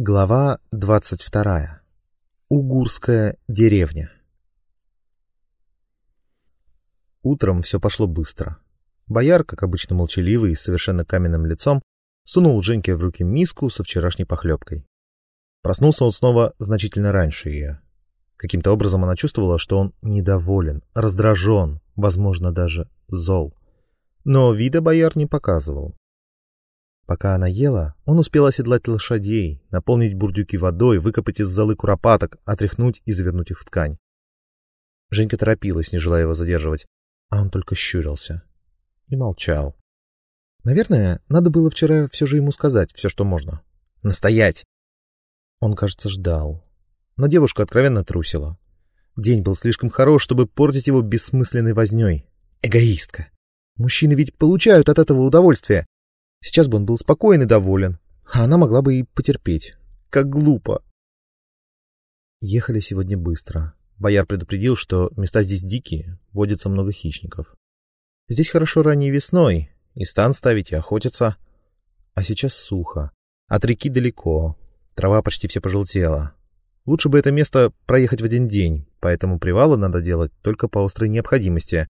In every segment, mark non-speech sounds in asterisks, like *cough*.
Глава 22. Угурская деревня. Утром все пошло быстро. Бояр, как обычно молчаливый и совершенно каменным лицом, сунул Женьке в руки миску со вчерашней похлебкой. Проснулся он снова значительно раньше ее. Каким-то образом она чувствовала, что он недоволен, раздражен, возможно, даже зол. Но вида бояр не показывал. Пока она ела, он успел оседлать лошадей, наполнить бурдюки водой, выкопать из золы куропаток, отряхнуть и завернуть их в ткань. Женька торопилась, не желая его задерживать, а он только щурился и молчал. Наверное, надо было вчера все же ему сказать все, что можно. Настоять! Он, кажется, ждал. Но девушка откровенно трусила. День был слишком хорош, чтобы портить его бессмысленной возней. Эгоистка. Мужчины ведь получают от этого удовольствие. Сейчас бы он был спокоен и доволен, а она могла бы и потерпеть. Как глупо. Ехали сегодня быстро. Бояр предупредил, что места здесь дикие, водится много хищников. Здесь хорошо ранней весной, и стан ставить, и охотиться. А сейчас сухо. От реки далеко, трава почти все пожелтела. Лучше бы это место проехать в один день, поэтому привалы надо делать только по острой необходимости.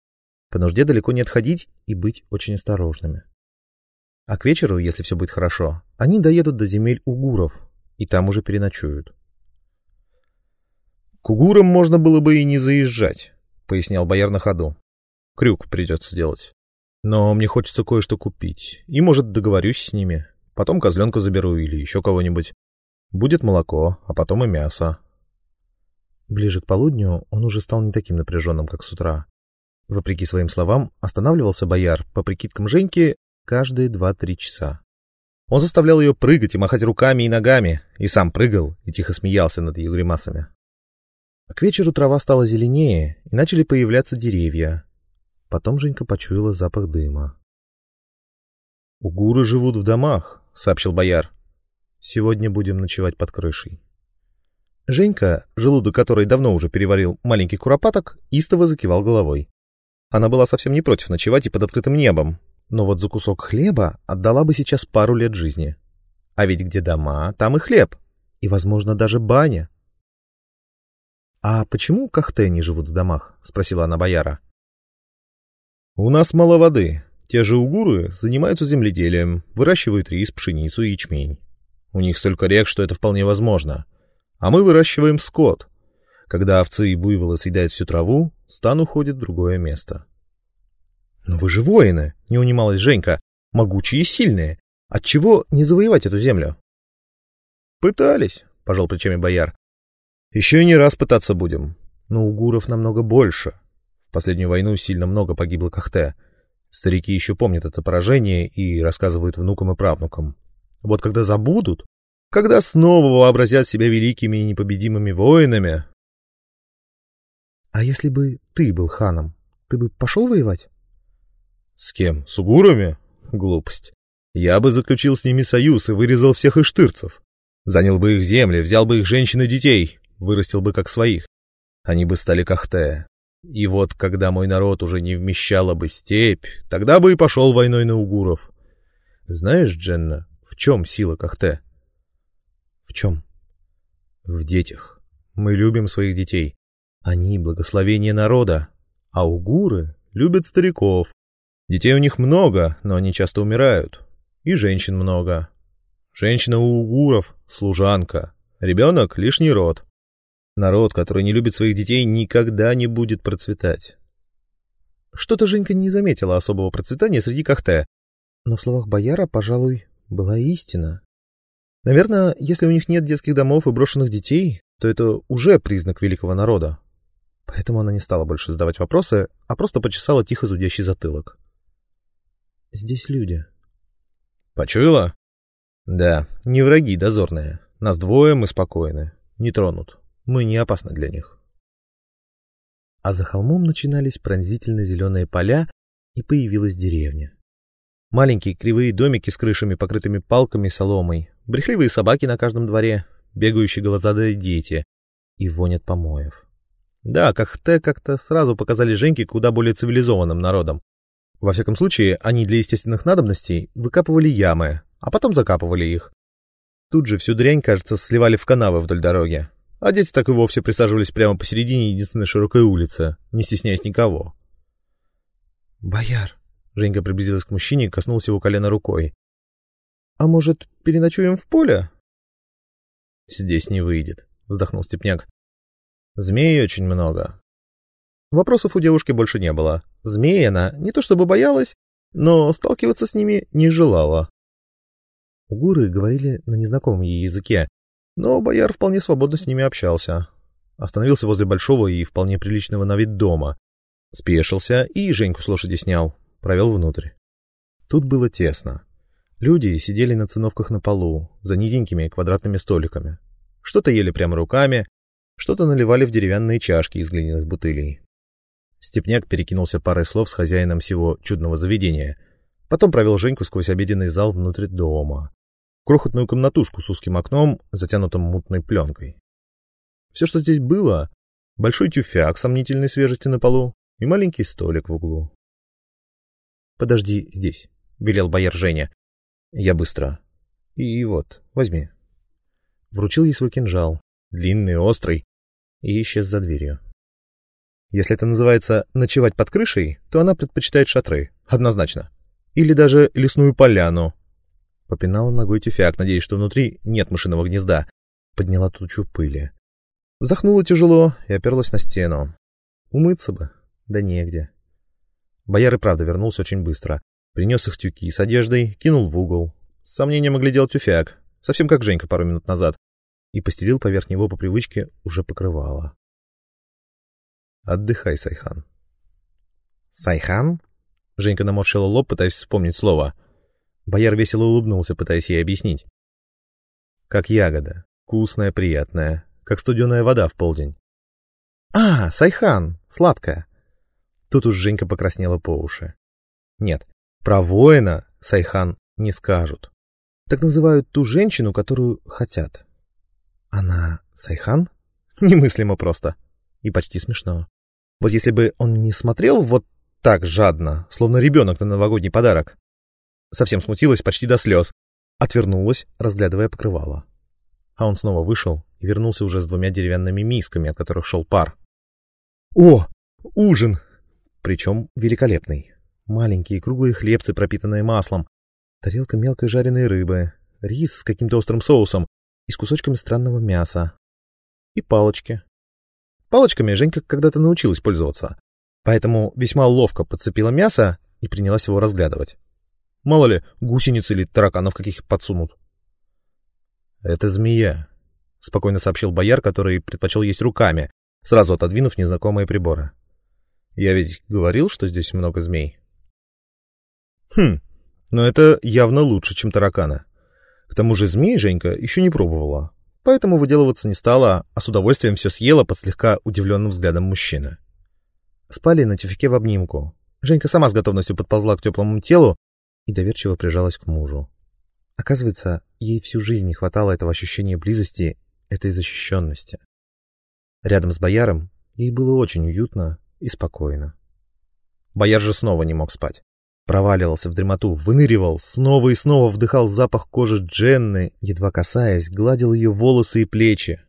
По нужде далеко не отходить и быть очень осторожными. А к вечеру, если все будет хорошо, они доедут до земель угуров и там уже переночуют. «К угурам можно было бы и не заезжать», — пояснял бояр на ходу. «Крюк придется делать. Но мне хочется кое-что купить, и, может, договорюсь с ними. Потом козленка заберу или еще кого-нибудь. Будет молоко, а потом и мясо». Ближе к полудню он уже стал не таким напряженным, как с утра. Вопреки своим словам, останавливался бояр, по прикидкам Женьки, каждые два-три часа. Он заставлял ее прыгать и махать руками и ногами, и сам прыгал и тихо смеялся над ее гримасами. К вечеру трава стала зеленее, и начали появляться деревья. Потом Женька почуяла запах дыма. «Угуры живут в домах», — сообщил бояр. «Сегодня будем ночевать под крышей». Женька, желудок которой давно уже переварил маленький куропаток, истово закивал головой. Она была совсем не против ночевать и под открытым небом, но вот за кусок хлеба отдала бы сейчас пару лет жизни. А ведь где дома, там и хлеб. И, возможно, даже баня. «А почему кахте не живут в домах?» — спросила она бояра. «У нас мало воды. Те же угуры занимаются земледелием, выращивают рис, пшеницу и ячмень. У них столько рек, что это вполне возможно. А мы выращиваем скот. Когда овцы и буйволы съедают всю траву, стан уходит в другое место. «Но вы же воины!» — не унималась Женька. «Могучие и сильные. Отчего не завоевать эту землю?» «Пытались», — пожал плечами бояр. «Еще и не раз пытаться будем. Но угуров намного больше. В последнюю войну сильно много погибло Кахте. Старики еще помнят это поражение и рассказывают внукам и правнукам. Вот когда забудут, когда снова вообразят себя великими и непобедимыми воинами...» «А если бы ты был ханом, ты бы пошел воевать?» С кем? С угурами? Глупость. Я бы заключил с ними союз и вырезал всех иштырцев. Занял бы их земли, взял бы их женщин и детей, вырастил бы как своих. Они бы стали кахте. И вот, когда мой народ уже не вмещала бы степь, тогда бы и пошел войной на угуров. Знаешь, Дженна, в чем сила кахте? В чем? В детях. Мы любим своих детей. Они — благословение народа. А угуры любят стариков, Детей у них много, но они часто умирают. И женщин много. Женщина у угуров — служанка. Ребенок — лишний род. Народ, который не любит своих детей, никогда не будет процветать. Что-то Женька не заметила особого процветания среди кахте. Но в словах бояра, пожалуй, была истина. Наверное, если у них нет детских домов и брошенных детей, то это уже признак великого народа. Поэтому она не стала больше задавать вопросы, а просто почесала тихо зудящий затылок. Здесь люди. Почуяла? Да, не враги дозорные. Нас двое, мы спокойны. Не тронут. Мы не опасны для них. А за холмом начинались пронзительно зеленые поля, и появилась деревня. Маленькие кривые домики с крышами, покрытыми палками и соломой, брехливые собаки на каждом дворе, бегающие глазадые дети и вонят помоев. Да, Кахте как-то сразу показали Женьке куда более цивилизованным народом, во всяком случае, они для естественных надобностей выкапывали ямы, а потом закапывали их. Тут же всю дрянь, кажется, сливали в канавы вдоль дороги. А дети так и вовсе присаживались прямо посередине единственной широкой улицы, не стесняясь никого. «Бояр!» — Женька приблизилась к мужчине и коснулась его колена рукой. «А может, переночуем в поле?» «Здесь не выйдет», — вздохнул Степняк. «Змей очень много». Вопросов у девушки больше не было. Змеи она не то чтобы боялась, но сталкиваться с ними не желала. Угуры говорили на незнакомом ей языке, но бояр вполне свободно с ними общался. Остановился возле большого и вполне приличного на вид дома. Спешился и Женьку с лошади снял, провел внутрь. Тут было тесно. Люди сидели на циновках на полу, за низенькими квадратными столиками. Что-то ели прямо руками, что-то наливали в деревянные чашки из глиняных бутылей. Степняк перекинулся парой слов с хозяином всего чудного заведения. Потом провел Женьку сквозь обеденный зал внутрь дома крохотную комнатушку с узким окном, затянутым мутной пленкой. Все, что здесь было, большой тюфяк сомнительной свежести на полу и маленький столик в углу. «Подожди здесь», — велел бояр Женя. «Я быстро. И вот, возьми». Вручил ей свой кинжал, длинный, острый, и исчез за дверью. Если это называется «ночевать под крышей», то она предпочитает шатры, однозначно. Или даже лесную поляну, Попинала ногой тюфяк, надеясь, что внутри нет мышиного гнезда. Подняла тучу пыли. Вздохнула тяжело и оперлась на стену. Умыться бы, да негде. Бояр и правда вернулся очень быстро. Принес их тюки с одеждой, кинул в угол. С сомнением оглядел тюфяк, совсем как Женька пару минут назад, и постелил поверх него по привычке уже покрывало. «Отдыхай, Сайхан». «Сайхан?» Женька наморщила лоб, пытаясь вспомнить слово — Бояр весело улыбнулся, пытаясь ей объяснить. Как ягода. Вкусная, приятная. Как студеная вода в полдень. А, Сайхан, сладкая. Тут уж Женька покраснела по уши. Нет, про воина Сайхан не скажут. Так называют ту женщину, которую хотят. Она Сайхан? *laughs* Немыслимо просто. И почти смешно. Вот если бы он не смотрел вот так жадно, словно ребенок на новогодний подарок, Совсем смутилась почти до слез. Отвернулась, разглядывая покрывало. А он снова вышел и вернулся уже с двумя деревянными мисками, от которых шел пар. «О, ужин!» Причем великолепный. Маленькие круглые хлебцы, пропитанные маслом, тарелка мелкой жареной рыбы, рис с каким-то острым соусом и с кусочками странного мяса. И палочки. Палочками Женька когда-то научилась пользоваться, поэтому весьма ловко подцепила мясо и принялась его разглядывать. Мало ли, гусениц или тараканов каких подсунут. «Это змея», — спокойно сообщил бояр, который предпочел есть руками, сразу отодвинув незнакомые приборы. «Я ведь говорил, что здесь много змей». «Хм, но это явно лучше, чем таракана. К тому же змей Женька еще не пробовала, поэтому выделываться не стала, а с удовольствием все съела под слегка удивленным взглядом мужчины. Спали на тюфике в обнимку. Женька сама с готовностью подползла к теплому телу, и доверчиво прижалась к мужу. Оказывается, ей всю жизнь не хватало этого ощущения близости, этой защищенности. Рядом с бояром ей было очень уютно и спокойно. Бояр же снова не мог спать. Проваливался в дремоту, выныривал, снова и снова вдыхал запах кожи Дженны, едва касаясь, гладил ее волосы и плечи.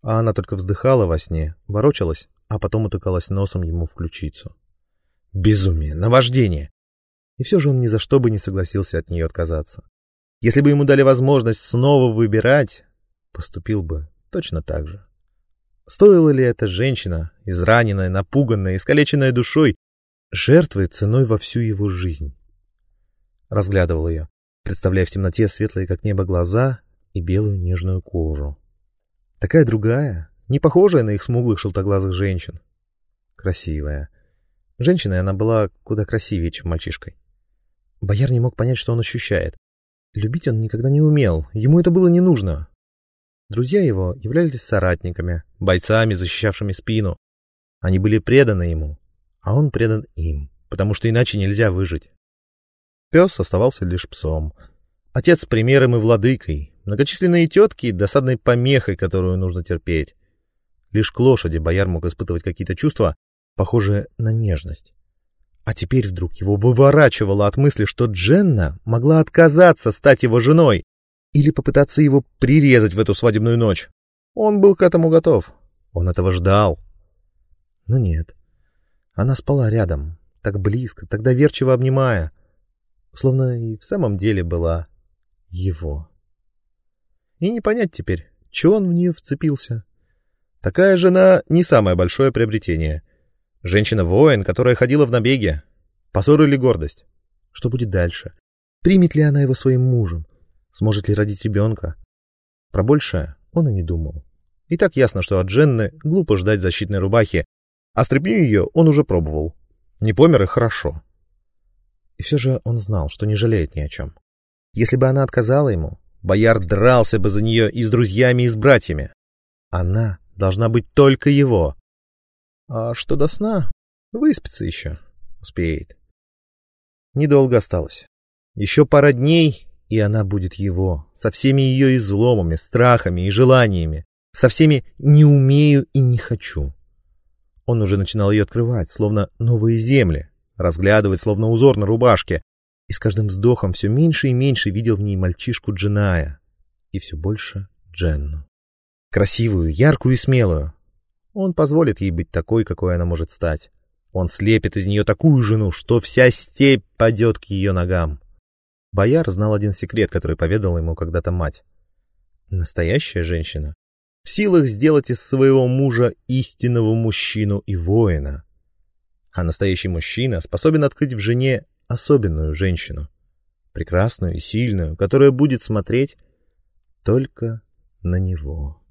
А она только вздыхала во сне, ворочалась, а потом утыкалась носом ему в ключицу. Безумие, наваждение. И все же он ни за что бы не согласился от нее отказаться. Если бы ему дали возможность снова выбирать, поступил бы точно так же. Стоила ли эта женщина, израненная, напуганная, искалеченная душой, жертвой ценой во всю его жизнь? Разглядывал ее, представляя в темноте светлые, как небо, глаза и белую нежную кожу. Такая другая, не похожая на их смуглых желтоглазых женщин. Красивая. Женщиной она была куда красивее, чем мальчишкой. Бояр не мог понять, что он ощущает. Любить он никогда не умел, ему это было не нужно. Друзья его являлись соратниками, бойцами, защищавшими спину. Они были преданы ему, а он предан им, потому что иначе нельзя выжить. Пес оставался лишь псом. Отец примером и владыкой, многочисленные тетки досадной помехой, которую нужно терпеть. Лишь к лошади бояр мог испытывать какие-то чувства, похожие на нежность. А теперь вдруг его выворачивало от мысли, что Дженна могла отказаться стать его женой. Или попытаться его прирезать в эту свадебную ночь. Он был к этому готов. Он этого ждал. Но нет. Она спала рядом, так близко, так доверчиво обнимая, словно и в самом деле была его. И не понять теперь, чего он в нее вцепился. Такая жена не самое большое приобретение. Женщина-воин, которая ходила в набеге. Позор или гордость? Что будет дальше? Примет ли она его своим мужем? Сможет ли родить ребенка? Про большее он и не думал. И так ясно, что от Дженны глупо ждать защитной рубахи, а стряпню ее он уже пробовал. Не помер и хорошо. И все же он знал, что не жалеет ни о чем. Если бы она отказала ему, бояр дрался бы за нее и с друзьями, и с братьями. Она должна быть только его. А что до сна? Выспится еще. Успеет. Недолго осталось. Еще пара дней, и она будет его, со всеми ее изломами, страхами и желаниями, со всеми «не умею» и «не хочу». Он уже начинал ее открывать, словно новые земли, разглядывать, словно узор на рубашке, и с каждым вздохом все меньше и меньше видел в ней мальчишку Джиная, и все больше Дженну. Красивую, яркую и смелую. Он позволит ей быть такой, какой она может стать. Он слепит из нее такую жену, что вся степь падет к ее ногам. Бояр знал один секрет, который поведала ему когда-то мать. Настоящая женщина в силах сделать из своего мужа истинного мужчину и воина. А настоящий мужчина способен открыть в жене особенную женщину, прекрасную и сильную, которая будет смотреть только на него.